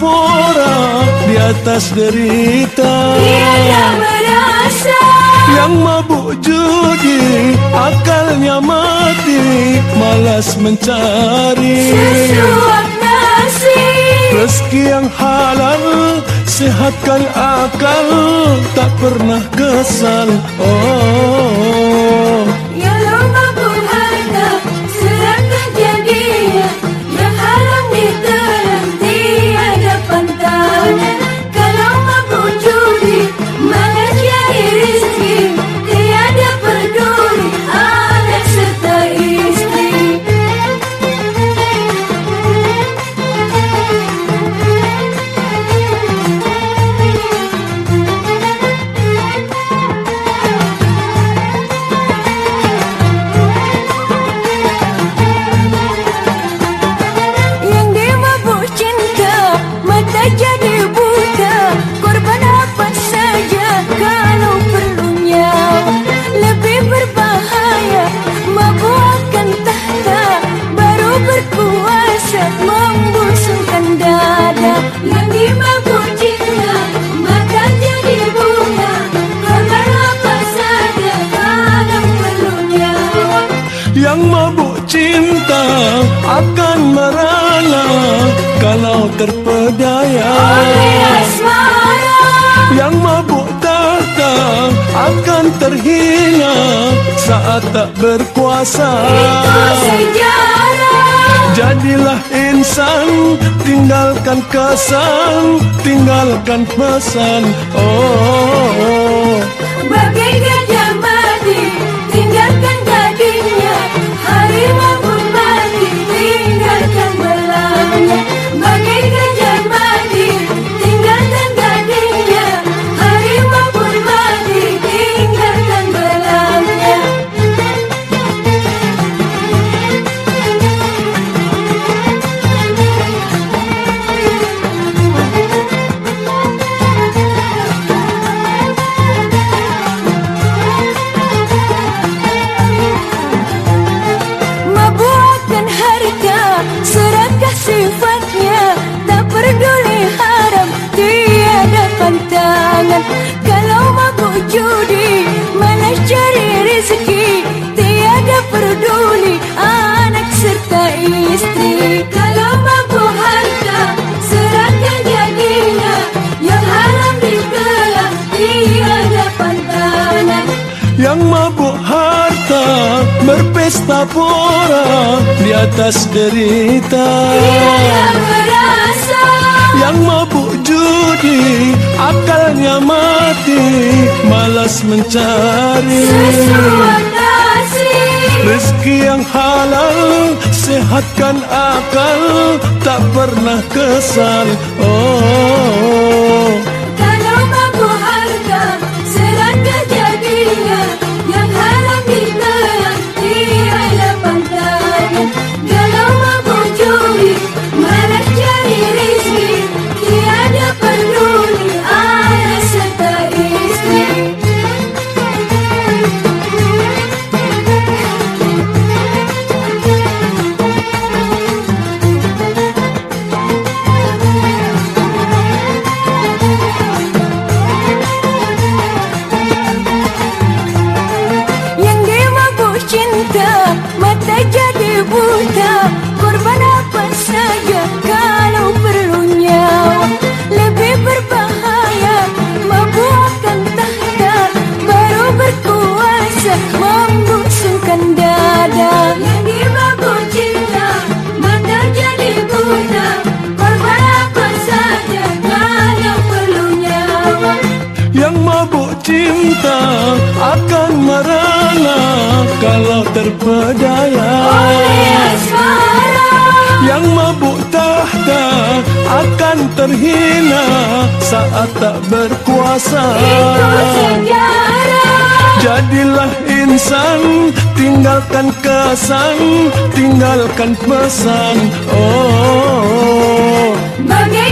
pora di atas derita. Tiada merasa. Yang mabuk judi akalnya mati Malas mencari. Sesuap nasi. Rezeki yang halal Sehatkan akal Tak pernah kesal. Oh. Yang lomba pun cinta akan merana kalau terpedaya. Oleh asmara Yang mabuk tahta akan terhina saat tak berkuasa. Itu sejarah Jadilah insan, tinggalkan kesan, tinggalkan pesan. Oh, oh, oh. Mati berpesta pora di atas derita. Merasa Yang mabuk judi akalnya mati malas mencari. nasi rezeki yang halal sehatkan akal tak pernah kesal. Oh. Kalau cinta akan merana kalau terpedaya yang mabuk tahta akan terhina saat tak berkuasa Jadilah insan, tinggalkan kesan, tinggalkan pesan. Oh, oh, oh.